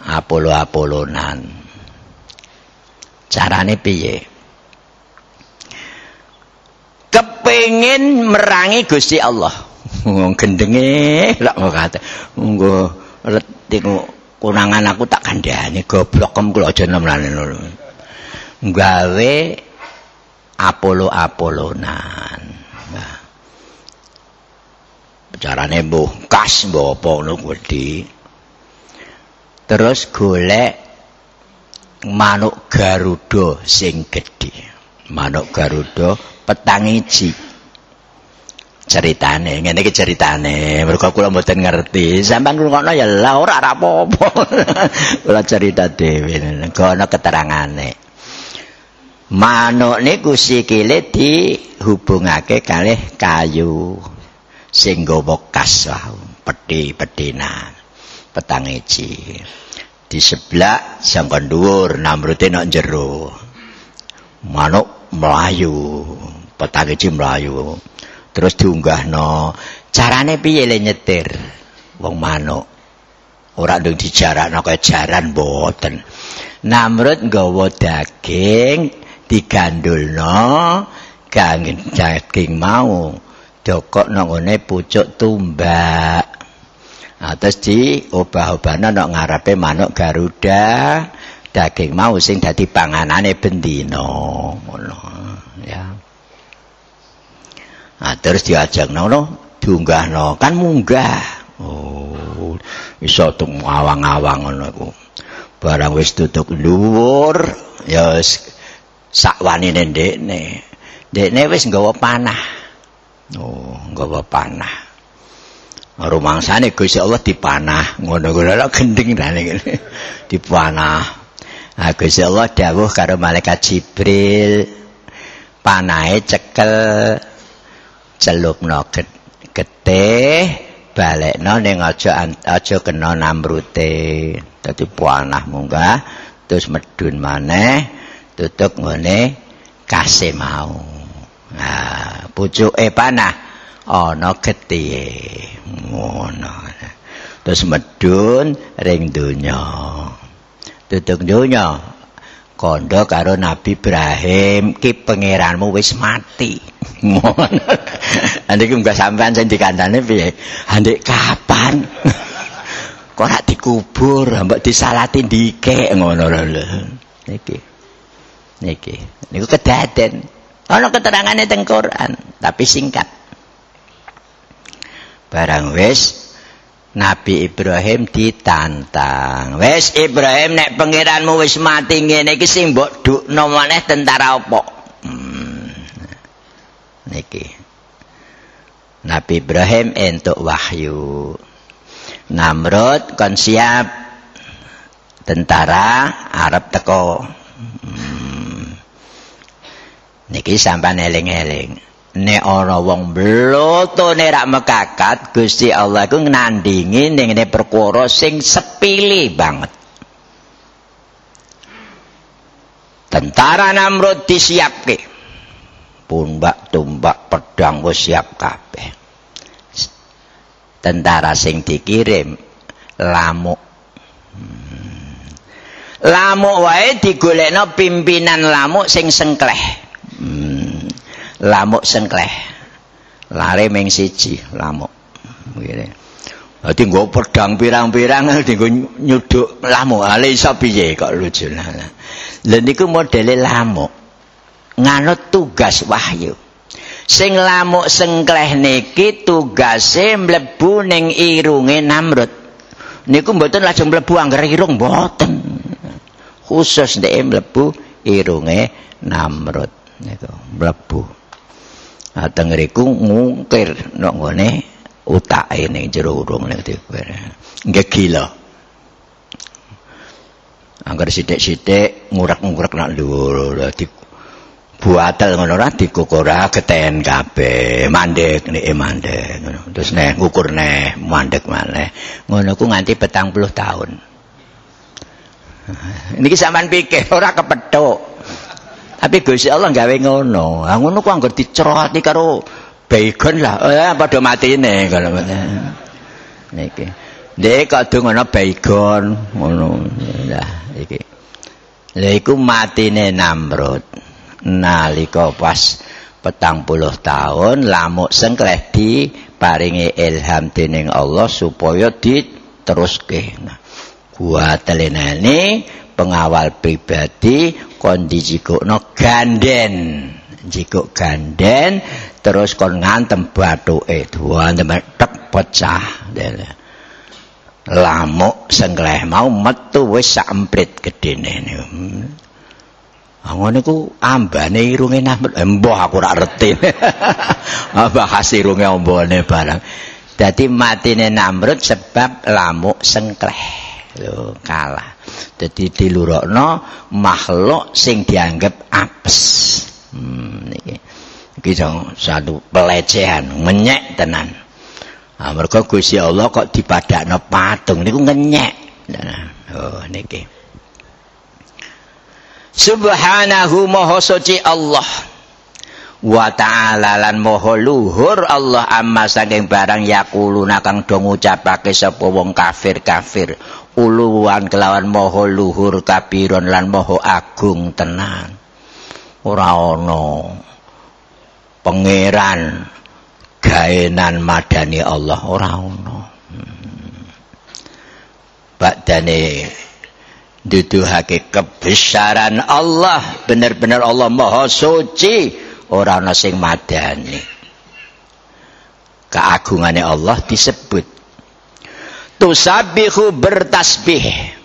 Apollo Apollonan. Carane piye? Kepengin merangi Gusti Allah. Wong gendenge lak kate. Monggo retik kunangan aku tak kandhani goblok kem kula aja nemlane ngono. Gawe Apollo Apollonan. carane mbuh kas mbuh apa terus golek manuk garuda sing gedhe manuk garuda petang iji. Ceritane ngene iki ceritane. Mergo kula mboten ngerti. Sampean ngono ya lah ora apa-apa. *laughs* Kula cerita dhewe ngono keterangane. Manuk niku sikile dihubungake kalih kayu sing gawa kas peti-petinan petang iji. Di sebelah sangkon dhuwur namrute nok jero. Manuk melayu petang iji melayu terus diunggahno carane piye le nyetir wong manuk ora ndung dijarakno kaya jaran mboten namrut nggawa daging digandulno kangge daging mau dokok nang ngene pucuk tumbak. Terus di obah-obahna nang ngarepe manuk Garuda, daging mau sing dadi panganane bendina. Ngono, ya. Nah, terus diajak ngono, diunggahno, kan munggah. Oh, iso tung awang-awang ngono iku. Barang wis tutuk dhuwur, ya sakwanine ndekne. Ndekne wis nggawa panah. Oh, nggawa panah. Rumangsane Gusti Allah dipanah, ngono-ngono lho gending rene ngene. *laughs* Dipanah. Ah Gusti Allah dawuh karo malaikat Jibril, panahe cekel celupno getih, balekno ning aja aja kena namrute. Dadi panah munggah, terus medun maneh, tutup ngene kasih mau. Nah, pucuke panah ana getih. Ngono. Terus medun ring donya. Tutuk donya. Kondo karo Nabi Ibrahim, ki pangeranmu wis mati. *laughs* Ngono. Andek mbah sampean sing dikandane piye? Andek kapan? *laughs* Kok ora dikubur, mbok disalati dikek ngono lho. Niki. Niki. Niku kedaden. Ana keterangane teng Quran, tapi singkat. Barang wis Nabi Ibrahim ditantang. Wis Ibrahim nek pangeranmu wis mati ngene iki sing mbok dukno maneh tentara apa? Hmm. Niki. Nabi Ibrahim entuk wahyu. Namrud kon siap tentara Arab teko. niki sampean eling-eling nek ana wong blotone rak mekakat Gusti Allah iku nandingi ning ngene perkara sing sepili banget. Tentara Namrud disiapke. Pumbak tumbak pedang wis siap kabeh. Tentara sing dikirim lamuk. Hmm. lamuk wae digolekno pimpinan lamuk sing sengkleh. Hmm. Lamuk sengkleh lare ming siji lamuk ngene Dadi nggo pedang pirang-pirang dienggo nyuduk lamuk. Ale iso piye kok lucu. Lha niku modele lamuk. Nganut tugas wahyu. Sing lamuk sengkleh niki tugase mlebu ning irunge Namrud. Niku mboten lajeng mlebu angger irung mboten. Khusus nek mlebu irunge Namrud niku mlebu. Nah, tengeriku ngungkir nek ngene utake ning jero urung nek diper. Nggih gila. Angger sithik-sithik ngurak-ngurak nak dhuwur di buatel ngono ora dikukura geten kabeh mandek nek mandek ngono terus nek ngukur nek mandek maneh ngono ku nganti 40 tahun niki sampean pikir ora kepethuk tapi Gusti Allah gawe ngono ha ngono ku anggar diceroti karo baygon lah eh padha matine kalau niki Dek kadung ana baygon ngono lah iki. Lha iku matine Namrud. Nalika pas petang puluh tahun lamuk sengkleh di paringi ilham dening Allah supaya diteruske. Nah, gua telenane pengawal pribadi kondisi kok ganden. jikuk ganden terus kon ngantem bathuke duantem tek pecah. Lamuk sengkleh mau metu wis sak emprit gedene niku. Ngono iku ambane irunge Namrud emboh aku ora reti. *laughs* Bahas irunge ambane barang. Dadi matine Namrud sebab lamuk sengkleh lho kalah. Dadi dilurukno makhluk sing dianggap apes. Hmm, satu pelecehan menyek tenan. Ah mergo Gusti Allah kok dipadakno patung niku ngenyek. Oh niki. Subhanahu maha suci Allah. Wa ta'ala lan maha luhur Allah amma saking barang yakuluna kang do ngucapake sapa wong kafir-kafir uluwan kelawan maha luhur kabiron lan maha agung tenan. Ora ana pangeran gaenan madani Allah ora ana. Hmm. badane duduhake kebesaran Allah bener-bener Allah maha suci ora ana sing madani. Keagungane Allah disebut tusabihu bertasbih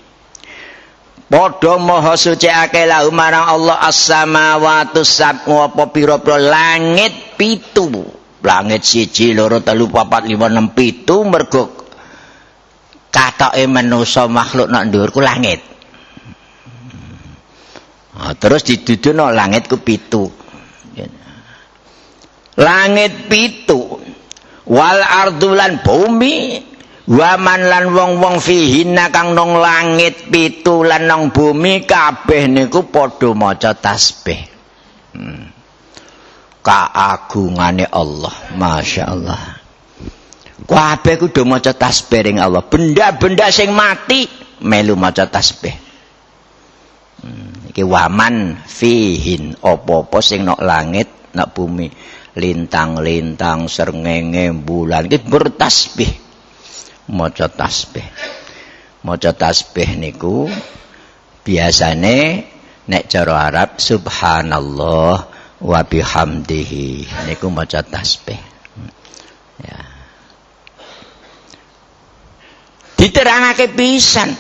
Padha maha suci ake lahu marang Allah as-samawati sab'u apa pira-pira langit pitu. Langit siji loro telu papat lima enam pitu mergo katoke manusa makhluk nak dhuwur ku langit. Nah, terus diduduno langit ku pitu. Langit pitu wal ardulan bumi Waman lan wong-wong fihinna kang nang langit pitu lan nang bumi kabeh niku padha maca tasbih. Hmm. Kaagungane Allah, Masya Allah. Kabeh kudu maca tasbih ring Allah. Benda-benda sing mati melu maca tasbih. Hmm. Iki waman fihin apa-apa sing nang langit, nang bumi, lintang-lintang, srengenge, bulan iki bertasbih. Maca tasbih. Maca tasbih niku biasane nek cara Arab subhanallah wa bihamdihi niku maca tasbih. Ya. Diterangake pisan.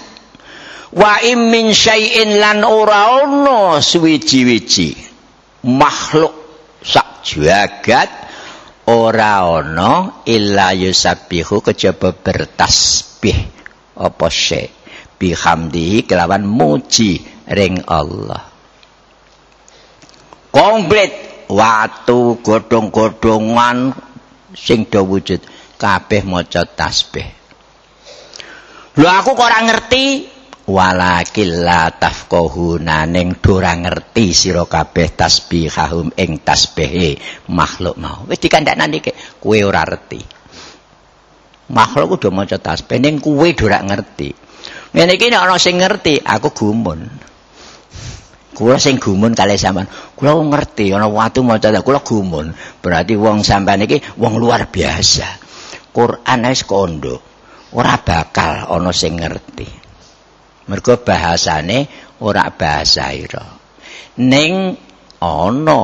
Wa im min syai'in lan ora ana suwiji-wiji makhluk sak jagat ora ana illa yusabbihu kejaba bertasbih. Apa sye bihamdihi kelawan muji ring Allah. Komplit watu godhong-godhongan sing do wujud kabeh maca tasbih. Lho aku kok ora ngerti walakil la tafqahuna ning dora ngerti sira kabeh tasbihahum ing tasbihe makhluk mau. Wis dikandhakne iki kowe ora ngerti. Makhluk kudu maca tasbih ning kowe ora ngerti. Iki nek ana sing ngerti aku gumun. Kula sing gumun kalih sampean. Kula ngerti ana watu maca kula gumun. Berarti wong sampean iki wong luar biasa. Quran wis kondo ora bakal ana sing ngerti mergo bahasane ora bahasa ira. Ning ana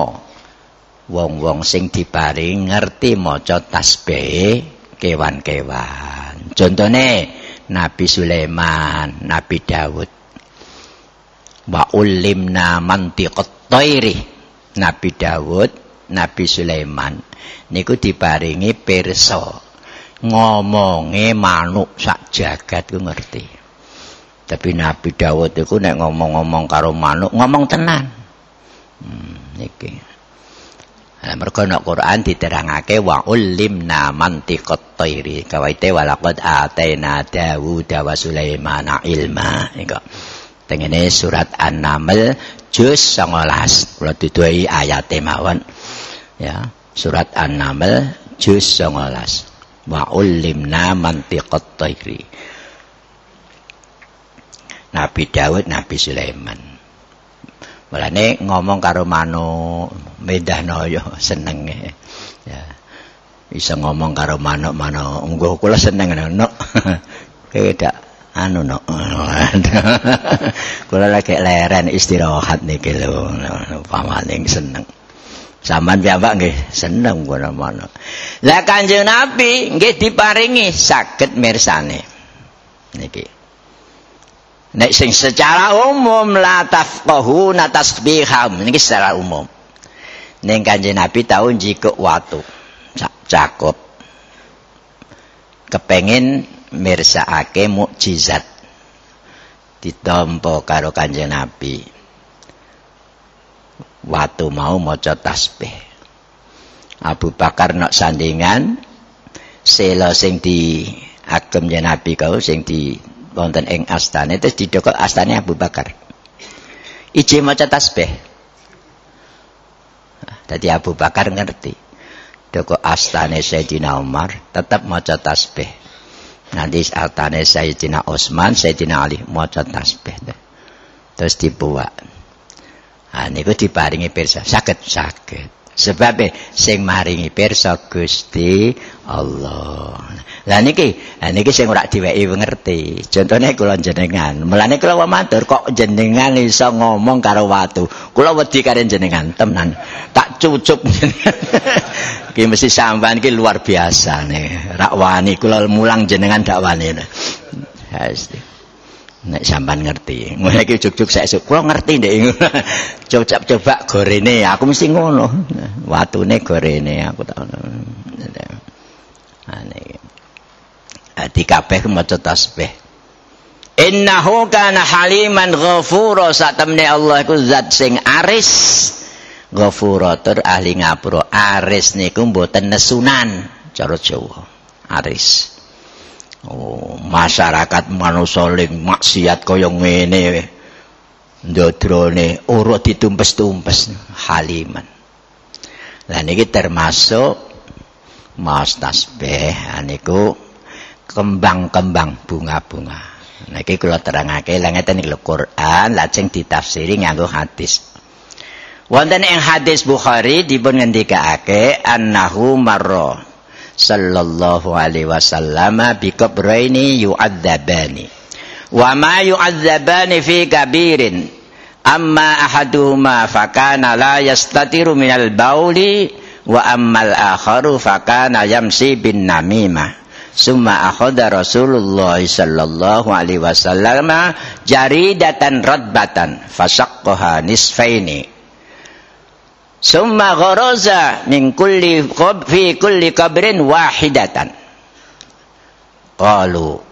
wong-wong sing diparing ngerti maca tasbih kewan-kewan. Contone Nabi Sulaiman Nabi Daud wa ulimna mantiqat thairi Nabi Daud Nabi Sulaiman. Niku diparingi pirsa. Ngomonge manuk sak jagat ku ngerti Tapi Nabi Dawud itu nek ngomong-ngomong karo manuk, ngomong tenan. Hmm, iki. Nah, mergo nek Quran diterangake wa ulimna mantiqat thairi. Kawaite walaqad ataina Dawud wa Sulaiman ilma. Iku. Tengene surat An-Naml juz 19. Kula diduwi ayate mawon. Ya, surat An-Naml juz 19. Wa ulimna mantiqat thairi. Nabi Daud, Nabi Sulaiman. Mulane ngomong karo manuk medahno yo *laughs* seneng ya. Bisa ngomong karo manuk-manuk, engko kula seneng no. Kowe *laughs* dak anu no. *laughs* kula lagi leren istirahat niki lho, pamaning seneng. Saman piyambak nggih seneng kula manuk. Lah Kanjeng Nabi nggih diparingi saged mirsane. Niki. Nek sing secara umum la tafqahu na tasbiham niki secara umum. Ning Kanjeng Nabi tau njikuk watu. Cakup. Kepengin mirsakake mukjizat. Ditampa karo Kanjeng Nabi. Watu mau maca tasbih. Abu Bakar nok sandingan sela sing di agem Nabi kau sing di wonten ing astane terus didokok astane Abu Bakar. Ije maca tasbih. Dadi Abu Bakar ngerti. Doko astane Sayyidina Umar tetap maca tasbih. Nanti astane Sayyidina Utsman, Sayyidina Ali maca tasbih. Terus dibuat. Ah niku diparingi pirsa saged saged. Sebab sing maringi pirsa Gusti Allah. Lah niki, lah niki sing ora diweki ngerti. Contone kula jenengan. Mulane kula matur kok jenengan iso ngomong karo watu. Kula wedi karo jenengan tenan. Tak cucup jenengan. *laughs* Ki mesti sampean ki luar biasa nih. Rak wani kula mulang jenengan dak wani. Pasti. Nek sampean ngerti. Mulai iki juk-juk sesuk kula ngerti ndek. *laughs* coba coba gorene aku mesti ngono. Watune gorene aku tak. Nah, Ati kabeh maca tasbih. Innahu kana haliman ghafura satemne Allah iku zat sing aris. Ghafura tur ahli ngapura. Aris niku mboten nesunan cara Jawa. Aris. Oh, masyarakat manusa ling maksiat kaya ngene. Ndodrone ora ditumpes-tumpes haliman. Lah niki termasuk mas tasbih niku kembang-kembang bunga-bunga. Niki kula terangake lha ngeten iki Quran lajeng ditafsiri nganggo hadis. Wonten ing hadis Bukhari dipun ngendikake annahu marra sallallahu alaihi wasallam bi qabraini yu'adzabani. Wa ma yu'adzabani fi kabirin amma ahaduhuma fakana la yastatiru minal bauli wa ammal akharu fakana yamsi bin namimah Summa akhadha Rasulullah sallallahu alaihi wasallam jaridatan radbatan fasaqqaha nisfaini. Summa gharaza min kulli fi kulli qabrin wahidatan. Qalu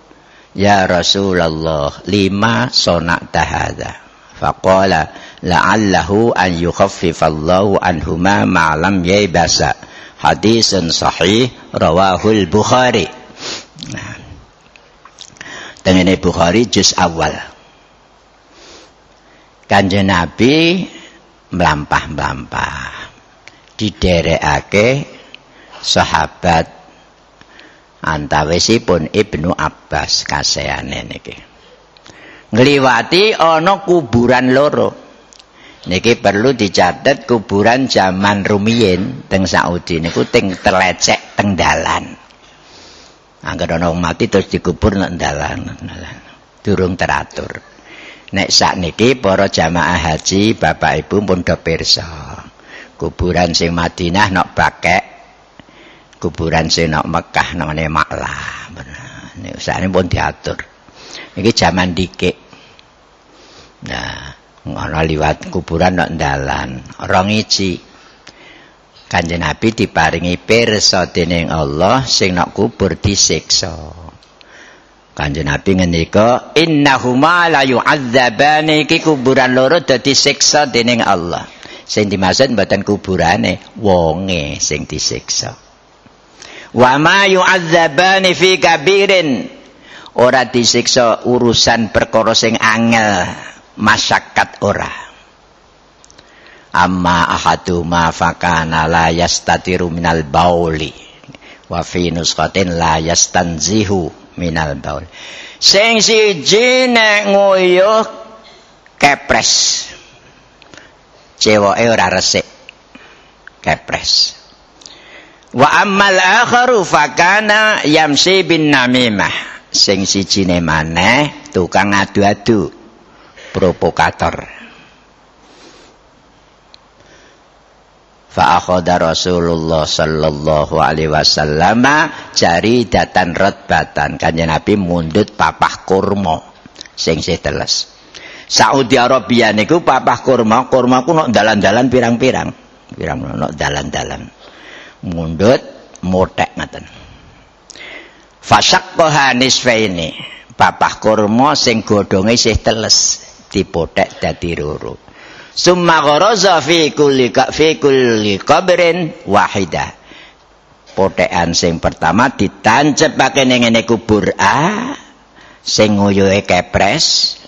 ya Rasulullah lima sona'ta hadha. Faqala la'allahu an yukhaffifallahu anhuma ma'lam yaybasa. Hadisun sahih rawahul Bukhari. Nah. Tengene Bukhari juz awal. Kanjeng Nabi mlampah-mlampah. Diderekake sahabat antawisipun Ibnu Abbas kasehane niki. Ngliwati ana kuburan loro. Niki perlu dicatat kuburan zaman rumiyin teng Saudi niku teng telecek teng dalan. Angger ana mati terus dikubur nang dalan. Durung teratur. Nek sak niki para jamaah haji Bapak Ibu pun do pirsa. Kuburan sing Madinah nok bakek. Kuburan sing nok Mekah namane Maklah. Bener. Nek sakne pun diatur. Iki zaman dikik. Nah, ngono liwat kuburan nok dalan rong iji kanjeng nabi diparingi pirsa dening Allah sing nok kubur disiksa kanjeng nabi ngendika innahuma la yu'adzabani iki kuburan loro dadi siksa dening Allah. Sing dimaksud mboten kuburane wonge sing disiksa. Wa ma yu'adzabani fi kabirin ora disiksa urusan perkara sing angel masyakat ora. Amma ahaduma fakana la yastatiru minal bauli wa fi nusqatin la yastanzihu minal bauli sing siji nek nguyuh kepres. Ceweke ora resik kepres. Wa ammal akharu fakana yamsi bin namimah. Sing sijine maneh tukang adu-adu provokator. Fa akhadha Rasulullah sallallahu alaihi wasallam jari datan ratbatan kanjeng Nabi mundut papah kurma sing teles. Saudi Arabia niku papah kurma, kurma ku nok dalan-dalan pirang-pirang. Pirang nok dalan-dalan. Mundut motek ngaten. Fasaqqaha nisfaini. Papah kurma sing godhonge isih teles. dipotek dadi loro. Summa gharaza fi kulli fi kulli qabrin wahidah. Potekan sing pertama ditancepake ning ngene kubur A sing nguyuhe kepres.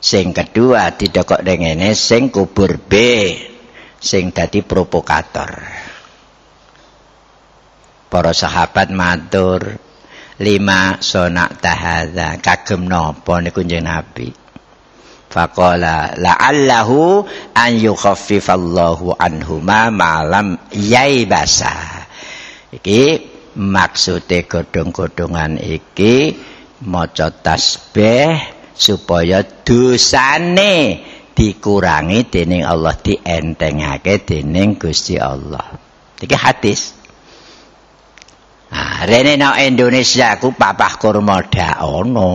Sing kedua didokok ning ngene sing kubur B sing dadi provokator. Para sahabat matur lima sonak tahadha kagem napa niku Nabi faqala la'allahu an yukhaffifallahu anhuma malam yaibasa. Iki maksude godhong-godhongan iki maca tasbih supaya dosane dikurangi dening Allah dientengake dening Gusti Allah. Iki hadis. Nah, rene no Indonesia ku papah kurma dak ono.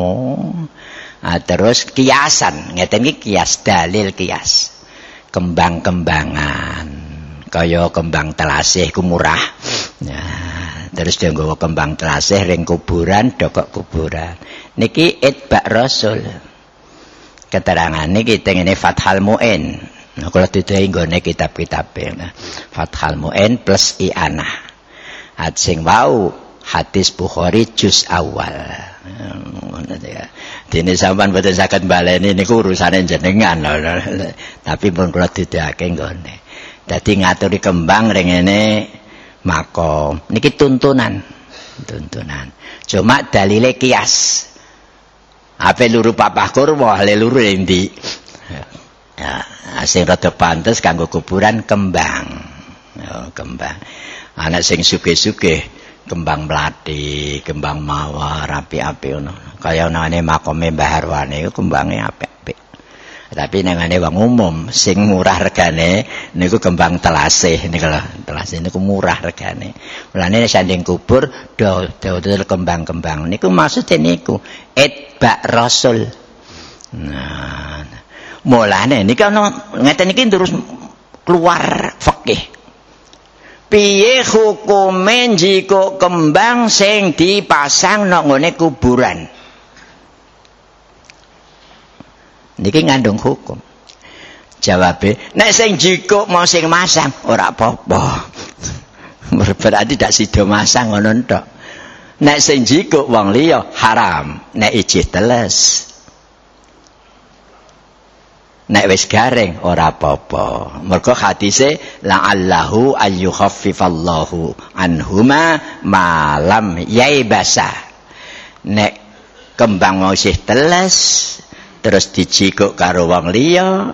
Nah, terus kiasan, ngeten iki kias dalil kias. Kembang-kembangan. Kaya kembang telasih ku murah. Nah, terus dia nggawa kembang telasih ring kuburan, dokok kuburan. Niki itba rasul. Keterangan niki tengene Fathal Mu'in. Nah, kalau tidak nggone kitab-kitab nah, Fathal Mu'in plus I'anah. Had sing wau hadis Bukhari juz awal. Dene sampean boten saged baleni niku urusane jenengan Tapi pun kula didhake nggone. Dadi ngaturi kembang ring ngene makom. Niki tuntunan. Tuntunan. Cuma dalile kias. Ape luru papah kurma le luru endi? Ya, sing rada pantes kanggo kuburan kembang. Oh, kembang. Anak sing sugih-sugih kembang melati, kembang mawar, api-api ngono. Kaya nane makome Mbah Harwane iku kembange apik-apik. Tapi nengane wong umum sing murah regane niku kembang telasih niku lho. Telasih niku murah regane. Mulane sanding kubur do do kembang-kembang niku maksude niku itba rasul. Nah, mulane niku ngeten iki terus keluar fikih. Piye hukume jika kembang sing dipasang nang ngone kuburan? Niki ngandung hukum. Jawabe nek sing jiko mau sing masang ora apa-apa. *laughs* Berarti tidak sido masang ngono tok. Nek sing jiko wong liya haram. Nek iji teles nek wis garing ora apa-apa. Mergo hadise la'allahu ayyukhaffifallahu anhuma malam yaibasa. Nek kembang mau sih teles terus dicikuk karo wong liya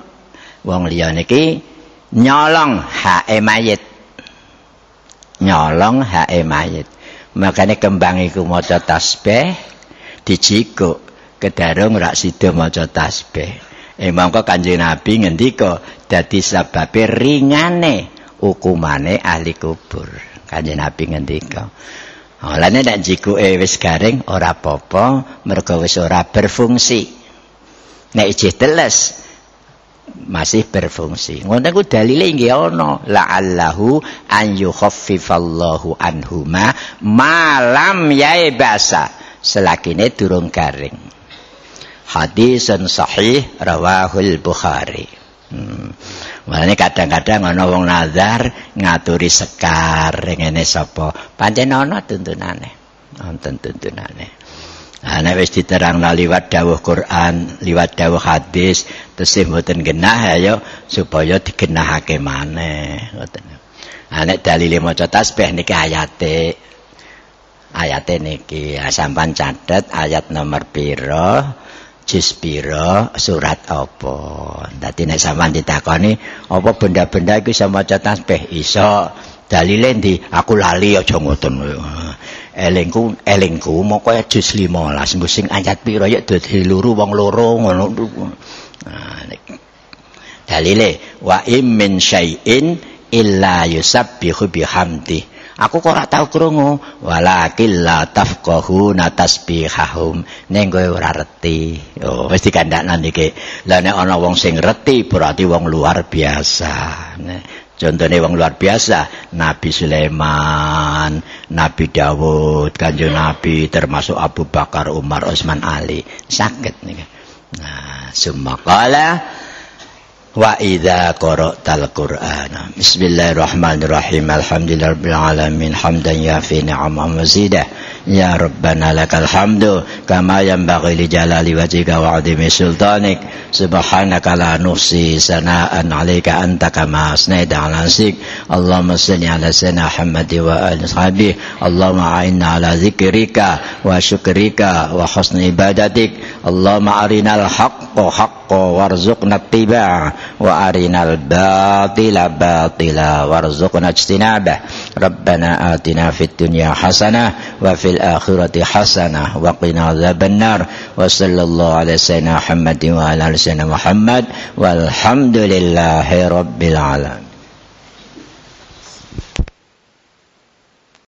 wong liya niki nyolong hae mayit. Nyolong hae mayit. Makane kembang iku maca tasbih dicikuk kedarung rak sida maca tasbih Eh mongko Kanjeng Nabi ngendika dadi sebabe ringane hukumane ahli kubur. Kanjeng Nabi ngendika. Oh, lane nek jikuke wis garing ora apa-apa mergo wis ora berfungsi. Nek ijih teles masih berfungsi. Ngono ku dalile nggih ana la'allahu an yukhaffifallahu anhuma malam yae basa selakine durung garing. Hadisun sahih rawahul Bukhari. Hmm. Kadang-kadang ana wong nazar ngaturi sekar ngene sapa? Pancen ana tuntunane. Wonten tuntunane. Ana wis diterangna liwat dawuh Quran, liwat dawuh hadis, tesih mboten genah ya supaya digenahake maneh, ngoten. Ana dalile maca tasbih niki ayate. Ayate niki sampean catet ayat nomor pira? Juz pira surat apa? Dadi nek sampean ditakoni apa benda-benda iku iso maca tasbih? Iso. Dalile ndi? Aku lali aja ngoten. Elingku elingku moko juz 15 sing ayat pira ya dadi luru wong loro ngono. Dalile wa im min syai'in illa yusabbihu bihamdihi Aku kok ora tau krungu walakil la tafqahu natasbihahum ning kowe ora reti. Oh wis dikandakno niki. Lah nek ana wong sing reti berarti wong luar biasa. Nah, Contohnya wong luar biasa Nabi Sulaiman, Nabi Dawud, Kanjeng Nabi termasuk Abu Bakar, Umar, Utsman, Ali. Sakit nih. Nah, sumakala wa idza qara'tal qur'ana bismillahirrahmanirrahim alhamdulillahirabbil alamin hamdan yafi ni'ama mazidah ya rabbana lakal hamdu kama yanbaghi li jalali wajhika wa 'azimi sultanik subhanaka la nuhsi sana'an 'alaika anta kama asnaita 'ala nafsik allahumma salli 'ala sayyidina muhammad wa ali sahbihi allahumma a'inna 'ala dzikrika wa syukrika wa husni ibadatik allahumma arinal haqqo haqqo الحق وارزقنا اتباعه وأرنا الباطل باطلا وارزقنا اجتنابه. ربنا آتنا في الدنيا حسنة وفي الآخرة حسنة وقنا عذاب النار. وصلى الله على سيدنا محمد وعلى آل سيدنا محمد والحمد لله رب العالمين.